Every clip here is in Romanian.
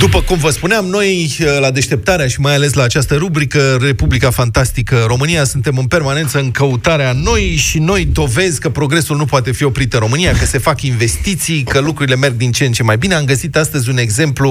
După cum vă spuneam, noi la deșteptarea și mai ales la această rubrică Republica Fantastică România suntem în permanență în căutarea noi și noi dovezi că progresul nu poate fi oprit în România, că se fac investiții, că lucrurile merg din ce în ce mai bine. Am găsit astăzi un exemplu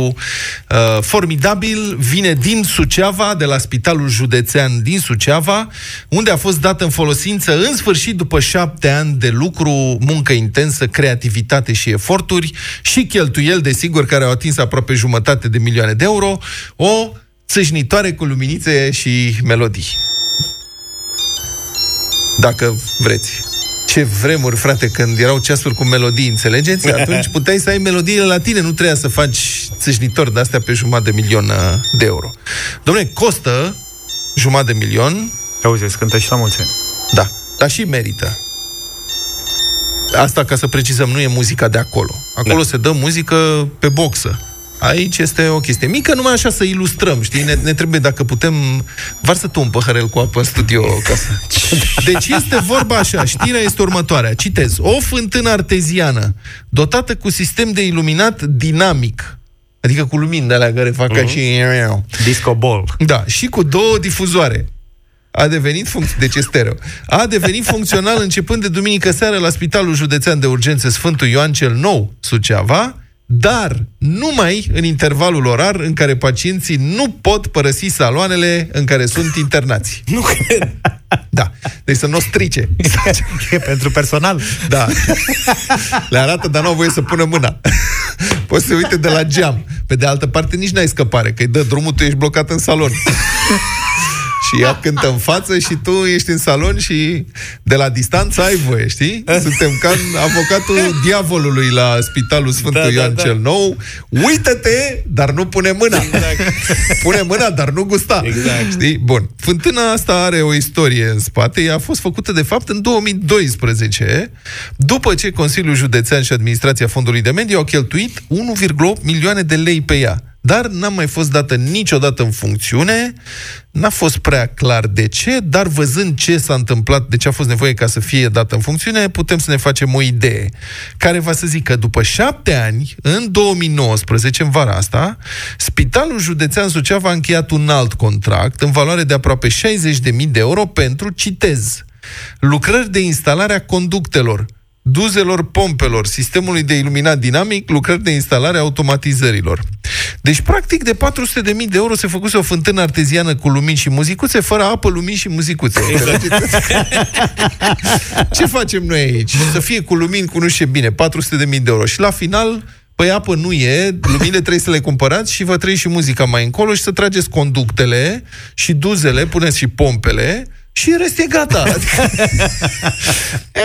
uh, formidabil, vine din Suceava, de la Spitalul Județean din Suceava, unde a fost dată în folosință, în sfârșit, după șapte ani de lucru, muncă intensă, creativitate și eforturi și cheltuieli, desigur, care au atins aproape jumătate jumătate de milioane de euro, o țâșnitoare cu luminițe și melodii. Dacă vreți. Ce vremuri, frate, când erau ceasuri cu melodii, înțelegeți? Atunci puteai să ai melodiile la tine, nu trebuia să faci țâșnitori de astea pe jumătate de milion uh, de euro. Dom'le, costă jumătate de milion. Auzi, cântă și la mulți ani. Da, dar și merită. Asta, ca să precizăm, nu e muzica de acolo. Acolo da. se dă muzică pe boxă. Aici este o chestie mică, numai așa să ilustrăm, știi? Ne, ne trebuie, dacă putem, varsă tu un păhărel cu apă în studio ca să... Deci este vorba așa, știrea este următoarea. Citez. O fântână arteziană, dotată cu sistem de iluminat dinamic, adică cu lumini de alea care fac uh-huh. ca mhm. și... Disco ball. Da, și cu două difuzoare a devenit func- deci e stereo. A devenit funcțional începând de duminică seară la Spitalul Județean de Urgențe Sfântul Ioan cel Nou, Suceava, dar numai în intervalul orar în care pacienții nu pot părăsi saloanele în care sunt internați. Nu cred. Da. Deci să nu o strice. E pentru personal. Da. Le arată, dar nu au voie să pună mâna. Poți să uite de la geam. Pe de altă parte, nici n-ai scăpare, că îi dă drumul, tu ești blocat în salon și ea cântă în față și tu ești în salon și de la distanță ai voie, știi? Suntem ca avocatul diavolului la Spitalul Sfântul da, da Ioan da, da. cel Nou. Uită-te, dar nu pune mâna. Exact. Pune mâna, dar nu gusta. Exact. Știi? Bun. Fântâna asta are o istorie în spate. Ea a fost făcută, de fapt, în 2012, după ce Consiliul Județean și Administrația Fondului de Mediu au cheltuit 1,8 milioane de lei pe ea dar n-a mai fost dată niciodată în funcțiune, n-a fost prea clar de ce, dar văzând ce s-a întâmplat, de ce a fost nevoie ca să fie dată în funcțiune, putem să ne facem o idee, care va să zică că după șapte ani, în 2019, în vara asta, Spitalul Județean Suceava a încheiat un alt contract în valoare de aproape 60.000 de euro pentru, citez, lucrări de instalare a conductelor, duzelor pompelor, sistemului de iluminat dinamic, lucrări de instalare a automatizărilor. Deci, practic, de 400.000 de euro se făcuse o fântână arteziană cu lumini și muzicuțe, fără apă, lumini și muzicuțe. Exact. Ce facem noi aici? Să fie cu lumini, cu nu știu bine, 400.000 de euro. Și la final, Păi apă nu e, luminile trebuie să le cumpărați și vă trăi și muzica mai încolo și să trageți conductele și duzele, puneți și pompele și în rest e gata.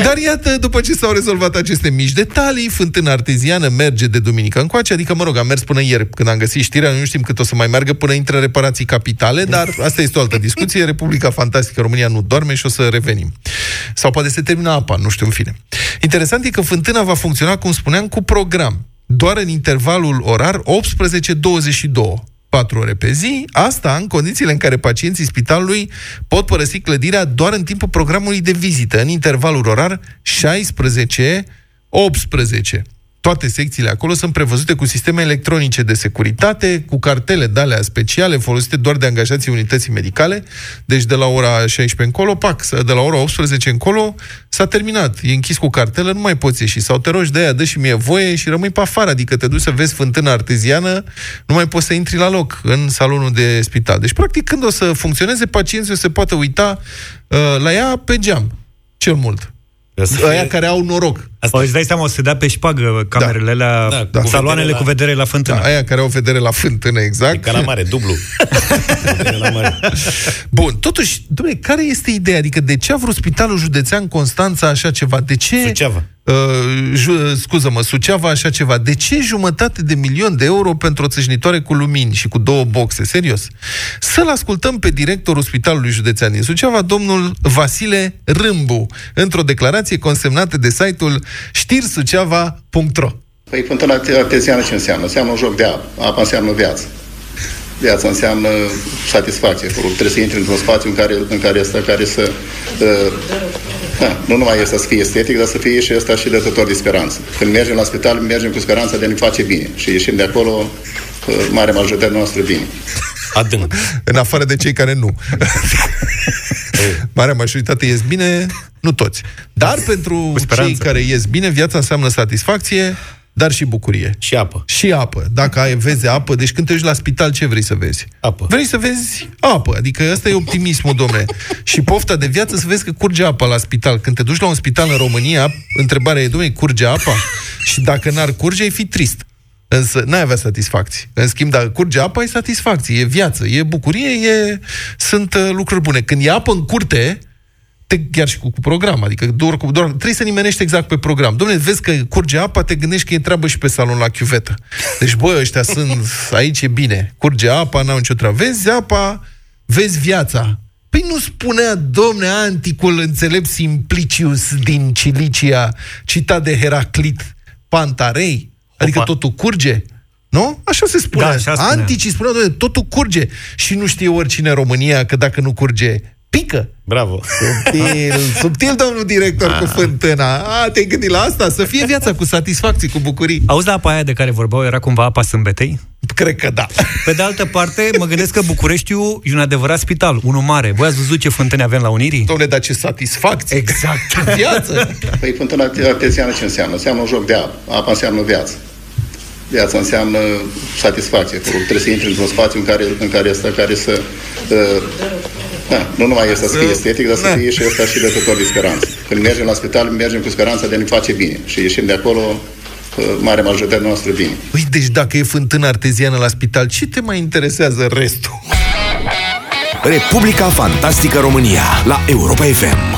Dar iată, după ce s-au rezolvat aceste mici detalii, fântâna arteziană merge de duminică încoace, adică, mă rog, am mers până ieri când am găsit știrea, nu știm cât o să mai meargă până intră reparații capitale, dar asta este o altă discuție. Republica Fantastică România nu doarme și o să revenim. Sau poate se termină apa, nu știu, în fine. Interesant e că fântâna va funcționa, cum spuneam, cu program doar în intervalul orar 18-22. 4 ore pe zi, asta în condițiile în care pacienții spitalului pot părăsi clădirea doar în timpul programului de vizită, în intervalul orar 16-18 toate secțiile acolo sunt prevăzute cu sisteme electronice de securitate, cu cartele de alea speciale folosite doar de angajații unității medicale. Deci de la ora 16 încolo, pac, de la ora 18 încolo s-a terminat. E închis cu cartelă, nu mai poți ieși. Sau te rogi de aia, dă și mie voie și rămâi pe afară. Adică te duci să vezi fântâna arteziană, nu mai poți să intri la loc în salonul de spital. Deci, practic, când o să funcționeze, pacienții o să poată uita uh, la ea pe geam. Cel mult. Aia care au noroc. Asta o, îți dai seama, o să dea pe șpagă camerele da. alea, da, da. Cu saloanele la... cu vedere la fântână. Da, aia care au vedere la fântână, exact. E ca la mare, dublu. la mare. Bun, totuși, domnule, care este ideea? Adică de ce a vrut Spitalul Județean Constanța așa ceva? De ce... Suceava. Uh, ju- scuză-mă, Suceava așa ceva. De ce jumătate de milion de euro pentru o țâșnitoare cu lumini și cu două boxe? Serios. Să-l ascultăm pe directorul Spitalului Județean din Suceava, domnul Vasile Râmbu, într-o declarație consemnată de site-ul știrsuceava.ro Păi fântâna arteziană ce înseamnă? Înseamnă un joc de apă. Apa înseamnă viață. Viața înseamnă satisfacție. Trebuie să intri într-un spațiu în care, în care, să, care să uh, Da, nu numai este să fie estetic, dar să fie și ăsta și dătător de speranță. Când mergem la spital, mergem cu speranța de a ne face bine și ieșim de acolo mare majoritatea noastră bine. Adânc. În afară de cei care nu. Marea majoritate ies bine, nu toți. Dar pentru cei care ies bine, viața înseamnă satisfacție, dar și bucurie. Și apă. Și apă. Dacă ai, vezi apă, deci când te duci la spital, ce vrei să vezi? Apă. Vrei să vezi apă. Adică ăsta e optimismul, domne. și pofta de viață să vezi că curge apă la spital. Când te duci la un spital în România, întrebarea e, domne, curge apa? Și dacă n-ar curge, ai fi trist. Însă n-ai avea satisfacții. În schimb, dacă curge apa, ai satisfacție, e viață, e bucurie, e... sunt uh, lucruri bune. Când e apă în curte, te, chiar și cu, cu program, adică doar, doar, trebuie să nimerești exact pe program. Domnule, vezi că curge apa, te gândești că e treabă și pe salon la chiuvetă. Deci, bă, ăștia sunt, aici e bine. Curge apa, n-au nicio treabă. Vezi apa, vezi viața. Păi nu spunea, domne, anticul înțelept Simplicius din Cilicia, citat de Heraclit Pantarei, adică Opa. totul curge. Nu? Așa se spune. Da, așa Anticii spuneau, domne, totul curge. Și nu știe oricine în România că dacă nu curge, pică. Bravo. Subtil, subtil, domnul director, cu fântâna. A, te-ai gândit la asta? Să fie viața cu satisfacții, cu bucurii. Auzi, apa aia de care vorbeau era cumva apa sâmbetei? Cred că da. Pe de altă parte, mă gândesc că Bucureștiul e un adevărat spital, unul mare. Voi ați văzut ce fântâne avem la Unirii? Domnule, dar ce satisfacție! Exact. Viață! Păi fântâna arteziană ce înseamnă? Înseamnă un joc de apă. Apa înseamnă viață. Viața înseamnă satisfacție. Trebuie să intri într-un spațiu în care, în care, asta, care să uh, da, nu numai este să fie estetic, dar să da. fie și ăsta și dătător de speranță. Când mergem la spital, mergem cu speranța de a ne face bine și ieșim de acolo mare majoritatea noastră bine. Păi, deci dacă e fântână arteziană la spital, ce te mai interesează restul? Republica Fantastică România la Europa FM.